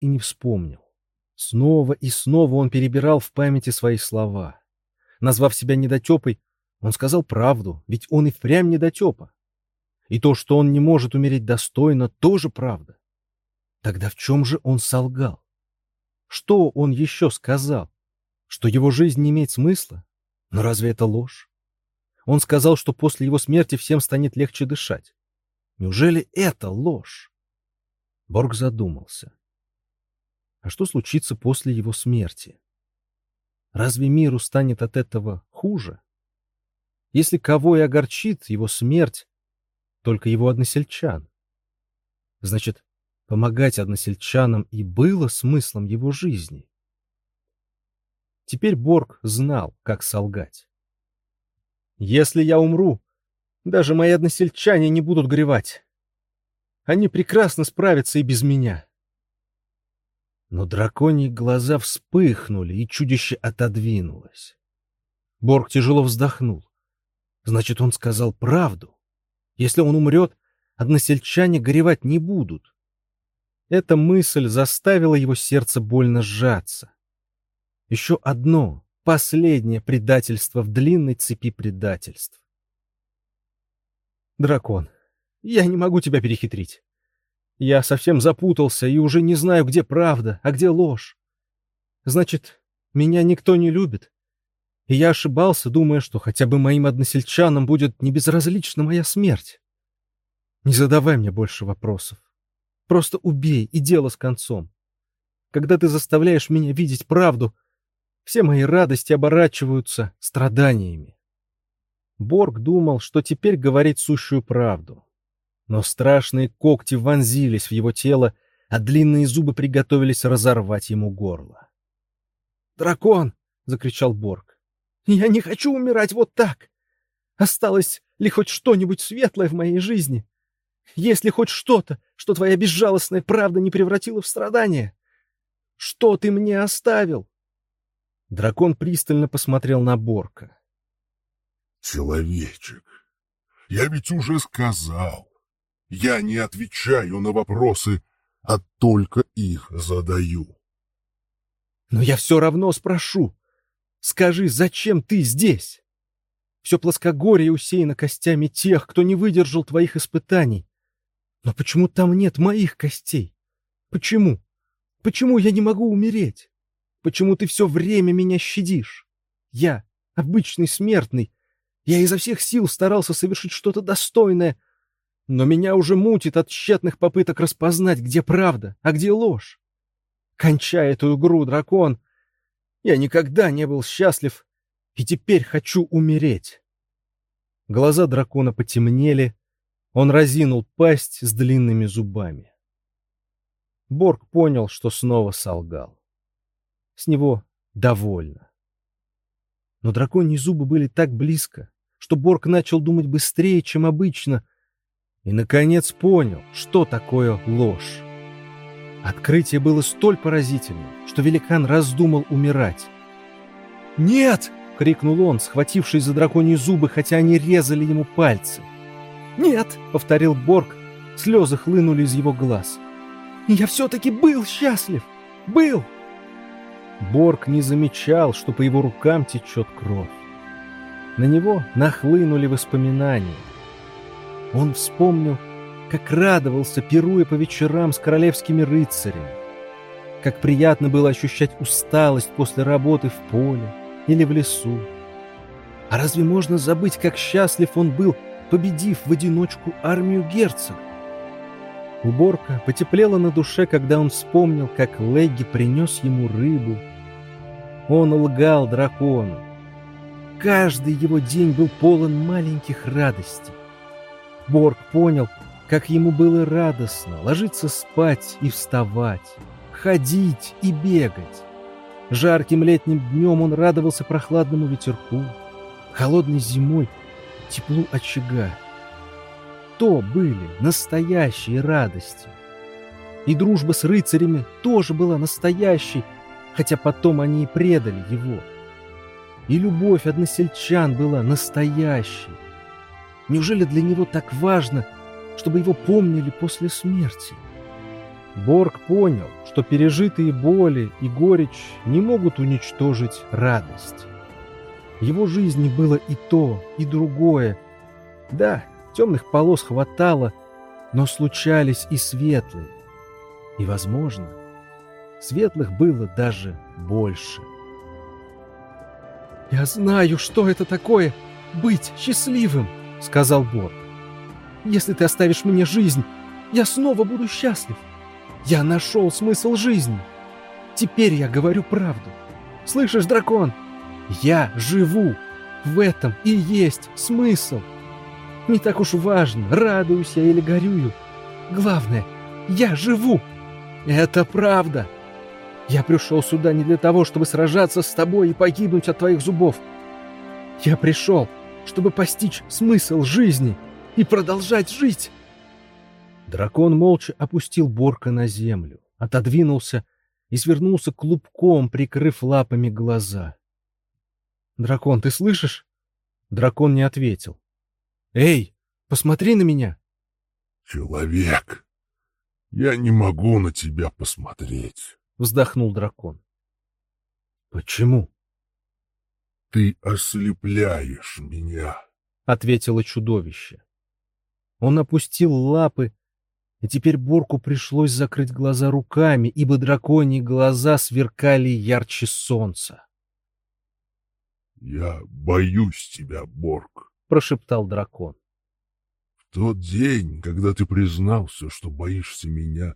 и не вспомнил. Снова и снова он перебирал в памяти свои слова. Назвав себя недотепой, он сказал правду, ведь он и впрямь недотепа. И то, что он не может умереть достойно, тоже правда. Тогда в чем же он солгал? Что он еще сказал? Что его жизнь не имеет смысла? Но разве это ложь? Он сказал, что после его смерти всем станет легче дышать. Неужели это ложь? Борг задумался. А что случится после его смерти? Разве миру станет от этого хуже? Если кого и огорчит его смерть, только его односельчан. Значит, помогать односельчанам и было смыслом его жизни. Теперь Борг знал, как солгать. «Если я умру, даже мои односельчане не будут горевать. Они прекрасно справятся и без меня». Но драконьи глаза вспыхнули, и чудище отодвинулось. Борг тяжело вздохнул. Значит, он сказал правду. Если он умрет, односельчане горевать не будут. Эта мысль заставила его сердце больно сжаться. Еще одно, последнее предательство в длинной цепи предательств. Дракон, я не могу тебя перехитрить. Я совсем запутался и уже не знаю, где правда, а где ложь. Значит, меня никто не любит, и я ошибался, думая, что хотя бы моим односельчанам будет небезразлична моя смерть. Не задавай мне больше вопросов. Просто убей, и дело с концом. Когда ты заставляешь меня видеть правду, все мои радости оборачиваются страданиями. Борг думал, что теперь говорит сущую правду. Но страшные когти вонзились в его тело, а длинные зубы приготовились разорвать ему горло. «Дракон!» — закричал Борг. Я не хочу умирать вот так. Осталось ли хоть что-нибудь светлое в моей жизни? Есть ли хоть что-то, что твоя безжалостная правда не превратила в страдание? Что ты мне оставил? Дракон пристально посмотрел на Борка. Человечек, я ведь уже сказал. Я не отвечаю на вопросы, а только их задаю. Но я все равно спрошу. Скажи, зачем ты здесь? Все плоскогорье усеяно костями тех, кто не выдержал твоих испытаний. Но почему там нет моих костей? Почему? Почему я не могу умереть? Почему ты все время меня щадишь? Я, обычный смертный, я изо всех сил старался совершить что-то достойное, но меня уже мутит от тщетных попыток распознать, где правда, а где ложь. Кончай эту игру, дракон, я никогда не был счастлив и теперь хочу умереть. Глаза дракона потемнели, он разинул пасть с длинными зубами. Борг понял, что снова солгал. С него довольно. Но драконьи зубы были так близко, что Борг начал думать быстрее, чем обычно, и, наконец, понял, что такое ложь. Открытие было столь поразительным, что великан раздумал умирать. «Нет!» — крикнул он, схватившись за драконьи зубы, хотя они резали ему пальцы. «Нет!» — повторил Борг. Слезы хлынули из его глаз. «Я все-таки был счастлив! Был!» Борг не замечал, что по его рукам течет кровь. На него нахлынули воспоминания. Он вспомнил, как радовался, пируя по вечерам с королевскими рыцарями. Как приятно было ощущать усталость после работы в поле или в лесу. А разве можно забыть, как счастлив он был, победив в одиночку армию герцога? Уборка потеплела на душе, когда он вспомнил, как Легги принес ему рыбу. Он лгал дракону. Каждый его день был полон маленьких радостей. Борг понял, как ему было радостно ложиться спать и вставать, ходить и бегать. Жарким летним днем он радовался прохладному ветерку, холодной зимой — теплу очага. То были настоящие радости. И дружба с рыцарями тоже была настоящей, хотя потом они и предали его. И любовь односельчан была настоящей. Неужели для него так важно — чтобы его помнили после смерти. Борг понял, что пережитые боли и горечь не могут уничтожить радость. Его жизни было и то, и другое. Да, темных полос хватало, но случались и светлые. И, возможно, светлых было даже больше. «Я знаю, что это такое — быть счастливым», — сказал Борг. «Если ты оставишь мне жизнь, я снова буду счастлив. Я нашел смысл жизни. Теперь я говорю правду. Слышишь, дракон? Я живу. В этом и есть смысл. Не так уж важно, радуюсь я или горюю. Главное, я живу. Это правда. Я пришел сюда не для того, чтобы сражаться с тобой и погибнуть от твоих зубов. Я пришел, чтобы постичь смысл жизни и продолжать жить. Дракон молча опустил Борка на землю, отодвинулся и свернулся клубком, прикрыв лапами глаза. «Дракон, ты слышишь?» Дракон не ответил. «Эй, посмотри на меня!» «Человек, я не могу на тебя посмотреть», — вздохнул дракон. «Почему?» «Ты ослепляешь меня», — ответило чудовище. Он опустил лапы и теперь Борку пришлось закрыть глаза руками, ибо драконьи глаза сверкали ярче солнца. — Я боюсь тебя, Борг, — прошептал дракон. — В тот день, когда ты признался, что боишься меня,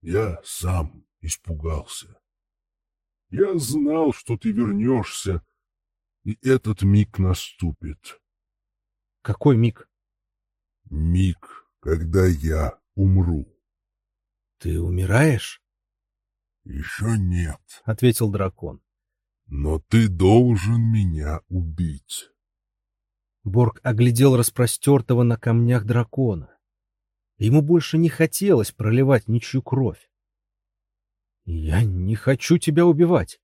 я сам испугался. Я знал, что ты вернешься, и этот миг наступит. — Какой миг? — Миг, когда я умру. — Ты умираешь? — Еще нет, — ответил дракон. — Но ты должен меня убить. Борг оглядел распростертого на камнях дракона. Ему больше не хотелось проливать ничью кровь. — Я не хочу тебя убивать. —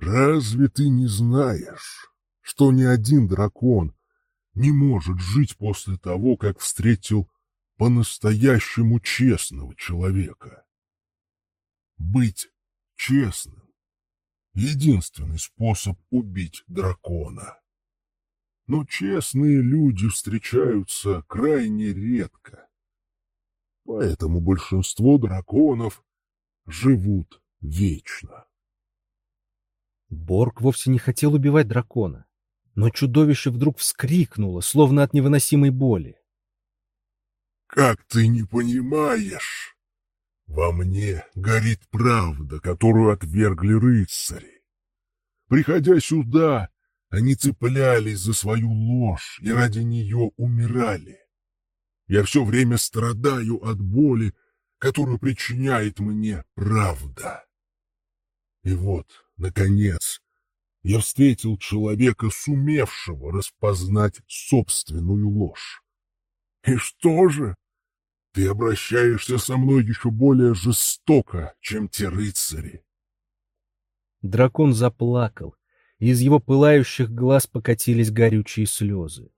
Разве ты не знаешь, что ни один дракон не может жить после того, как встретил по-настоящему честного человека. Быть честным — единственный способ убить дракона. Но честные люди встречаются крайне редко. Поэтому большинство драконов живут вечно. Борг вовсе не хотел убивать дракона, но чудовище вдруг вскрикнуло, словно от невыносимой боли. Как ты не понимаешь? Во мне горит правда, которую отвергли рыцари. Приходя сюда, они цеплялись за свою ложь и ради нее умирали. Я все время страдаю от боли, которую причиняет мне правда. И вот, наконец, я встретил человека, сумевшего распознать собственную ложь. И что же? Ты обращаешься со мной еще более жестоко, чем те рыцари. Дракон заплакал, и из его пылающих глаз покатились горючие слезы.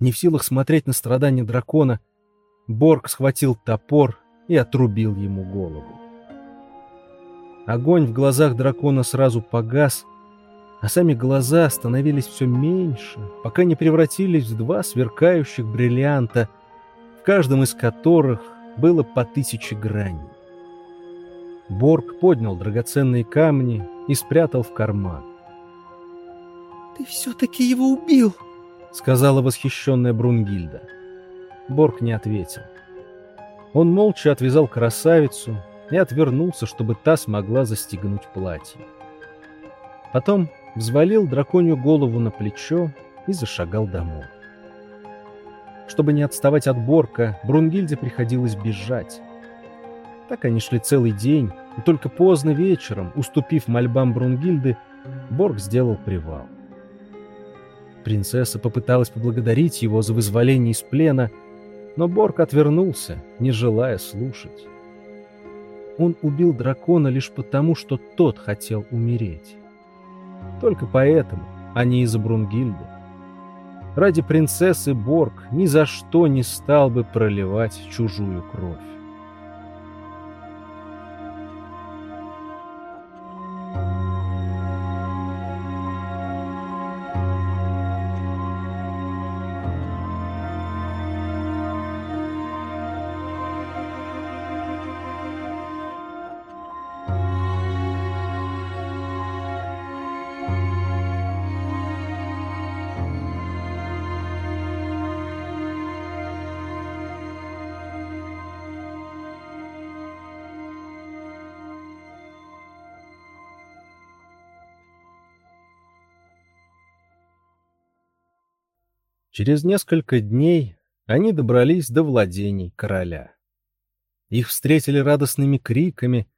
Не в силах смотреть на страдания дракона, Борг схватил топор и отрубил ему голову. Огонь в глазах дракона сразу погас, а сами глаза становились все меньше, пока не превратились в два сверкающих бриллианта, в каждом из которых было по тысяче граней. Борг поднял драгоценные камни и спрятал в карман. «Ты все-таки его убил!» — сказала восхищенная Брунгильда. Борг не ответил. Он молча отвязал красавицу и отвернулся, чтобы та смогла застегнуть платье. Потом взвалил драконью голову на плечо и зашагал домой. Чтобы не отставать от Борка, Брунгильде приходилось бежать. Так они шли целый день, и только поздно вечером, уступив мольбам Брунгильды, Борг сделал привал. Принцесса попыталась поблагодарить его за вызволение из плена, но Борг отвернулся, не желая слушать. Он убил дракона лишь потому, что тот хотел умереть. Только поэтому, а не из-за Брунгильды. Ради принцессы Борг ни за что не стал бы проливать чужую кровь. Через несколько дней они добрались до владений короля. Их встретили радостными криками,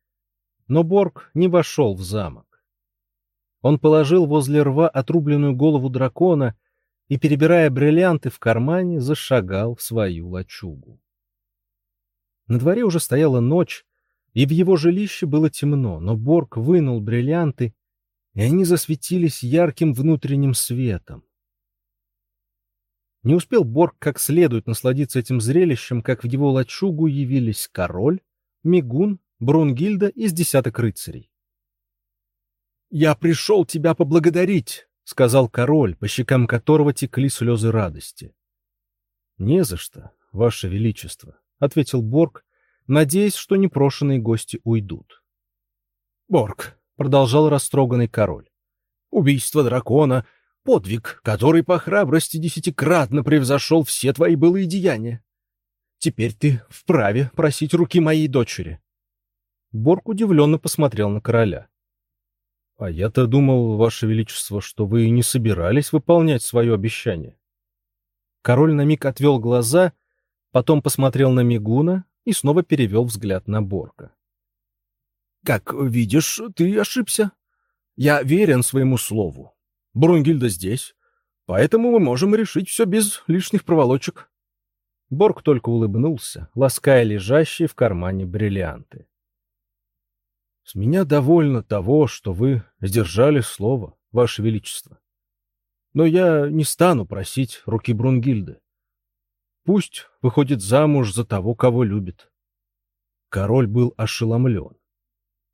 но Борг не вошел в замок. Он положил возле рва отрубленную голову дракона и, перебирая бриллианты в кармане, зашагал в свою лачугу. На дворе уже стояла ночь, и в его жилище было темно, но Борг вынул бриллианты, и они засветились ярким внутренним светом. Не успел Борг как следует насладиться этим зрелищем, как в его лачугу явились король, Мигун, Брунгильда из десяток рыцарей. «Я пришел тебя поблагодарить», — сказал король, по щекам которого текли слезы радости. «Не за что, ваше величество», — ответил Борг, надеясь, что непрошенные гости уйдут. «Борг», — продолжал растроганный король, — «убийство дракона Подвиг, который по храбрости десятикратно превзошел все твои былые деяния. Теперь ты вправе просить руки моей дочери. Борг удивленно посмотрел на короля. — А я-то думал, Ваше Величество, что вы не собирались выполнять свое обещание. Король на миг отвел глаза, потом посмотрел на Мигуна и снова перевел взгляд на Борга. — Как видишь, ты ошибся. Я верен своему слову. Брунгильда здесь, поэтому мы можем решить все без лишних проволочек. Борг только улыбнулся, лаская лежащие в кармане бриллианты. — С меня довольно того, что вы сдержали слово, Ваше Величество. Но я не стану просить руки Брунгильды. Пусть выходит замуж за того, кого любит. Король был ошеломлен.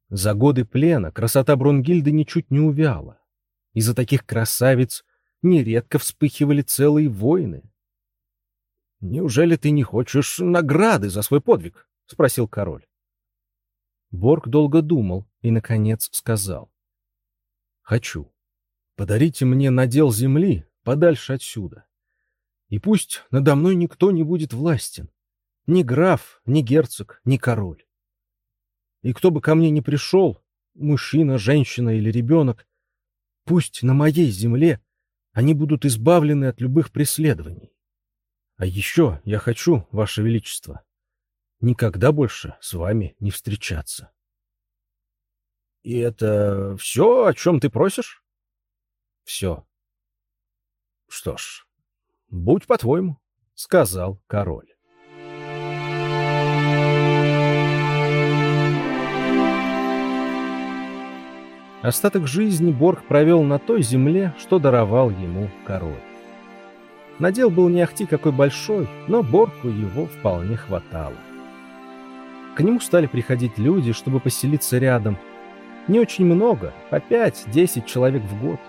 За годы плена красота Брунгильды ничуть не увяла. Из-за таких красавиц нередко вспыхивали целые войны. «Неужели ты не хочешь награды за свой подвиг?» — спросил король. Борг долго думал и, наконец, сказал. «Хочу. Подарите мне надел земли подальше отсюда. И пусть надо мной никто не будет властен. Ни граф, ни герцог, ни король. И кто бы ко мне ни пришел, мужчина, женщина или ребенок, Пусть на моей земле они будут избавлены от любых преследований. А еще я хочу, Ваше Величество, никогда больше с вами не встречаться. — И это все, о чем ты просишь? — Все. — Что ж, будь по-твоему, — сказал король. Остаток жизни Борг провел на той земле, что даровал ему король. Надел был не ахти какой большой, но Боргу его вполне хватало. К нему стали приходить люди, чтобы поселиться рядом. Не очень много, по пять-десять человек в год.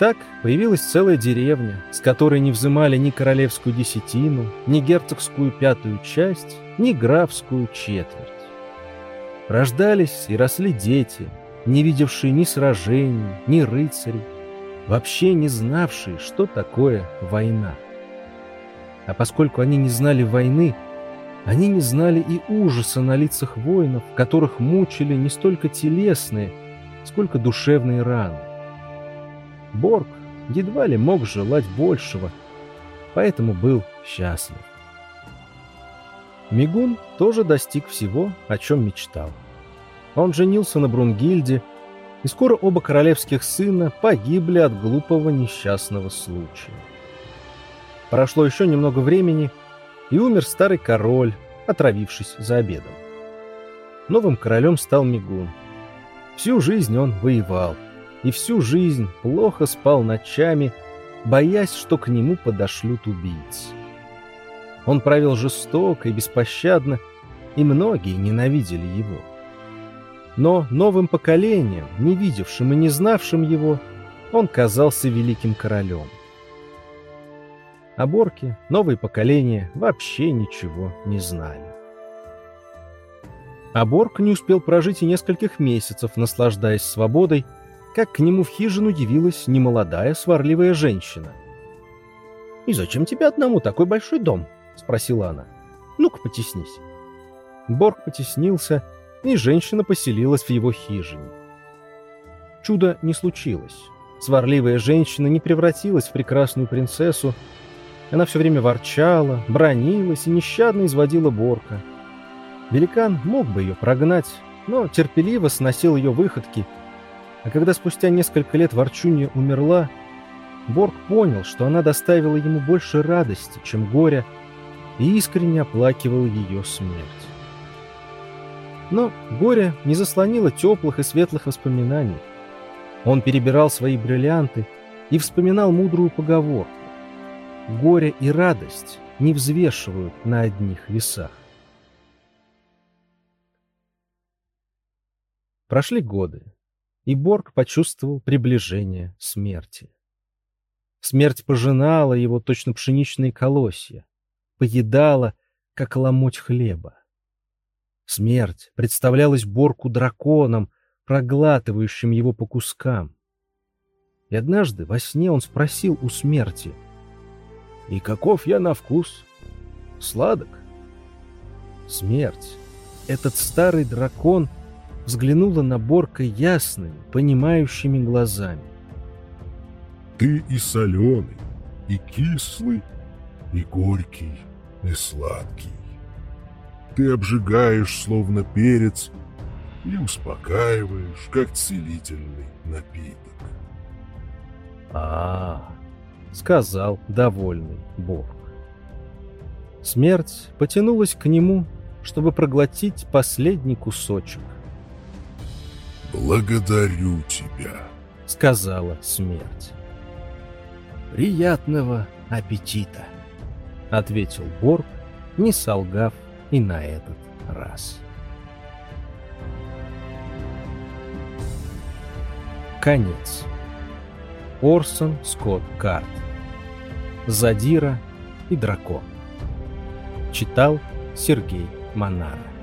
Так появилась целая деревня, с которой не взымали ни королевскую десятину, ни герцогскую пятую часть, ни графскую четверть. Рождались и росли дети, не видевшие ни сражений, ни рыцарей, вообще не знавшие, что такое война. А поскольку они не знали войны, они не знали и ужаса на лицах воинов, которых мучили не столько телесные, сколько душевные раны. Борг едва ли мог желать большего, поэтому был счастлив. Мигун тоже достиг всего, о чем мечтал. Он женился на Брунгильде, и скоро оба королевских сына погибли от глупого несчастного случая. Прошло еще немного времени, и умер старый король, отравившись за обедом. Новым королем стал Мигун. Всю жизнь он воевал, и всю жизнь плохо спал ночами, боясь, что к нему подошлют убийц. Он правил жестоко и беспощадно, и многие ненавидели его. Но новым поколением, не видевшим и не знавшим его, он казался великим королем. О Борке новые поколения вообще ничего не знали. А не успел прожить и нескольких месяцев, наслаждаясь свободой, как к нему в хижину явилась немолодая сварливая женщина. «И зачем тебе одному такой большой дом?» — спросила она. «Ну-ка, потеснись». Борг потеснился и женщина поселилась в его хижине. Чудо не случилось. Сварливая женщина не превратилась в прекрасную принцессу, Она все время ворчала, бронилась и нещадно изводила Борка. Великан мог бы ее прогнать, но терпеливо сносил ее выходки. А когда спустя несколько лет ворчунья умерла, Борг понял, что она доставила ему больше радости, чем горя, и искренне оплакивал ее смерть. Но горе не заслонило теплых и светлых воспоминаний. Он перебирал свои бриллианты и вспоминал мудрую поговорку. Горе и радость не взвешивают на одних весах. Прошли годы, и Борг почувствовал приближение смерти. Смерть пожинала его точно пшеничные колосья, поедала, как ломоть хлеба. Смерть представлялась Борку драконом, проглатывающим его по кускам. И однажды во сне он спросил у смерти, «И каков я на вкус? Сладок?» Смерть, этот старый дракон, взглянула на Борка ясными, понимающими глазами. Ты и соленый, и кислый, и горький, и сладкий. Ты обжигаешь, словно перец, и успокаиваешь, как целительный напиток. А, -а, -а сказал довольный Бог. Смерть потянулась к нему, чтобы проглотить последний кусочек. «Благодарю тебя», — сказала смерть. «Приятного аппетита!» — ответил Борг, не солгав и на этот раз. Конец. Орсон Скотт Карт. Задира и дракон. Читал Сергей Монара.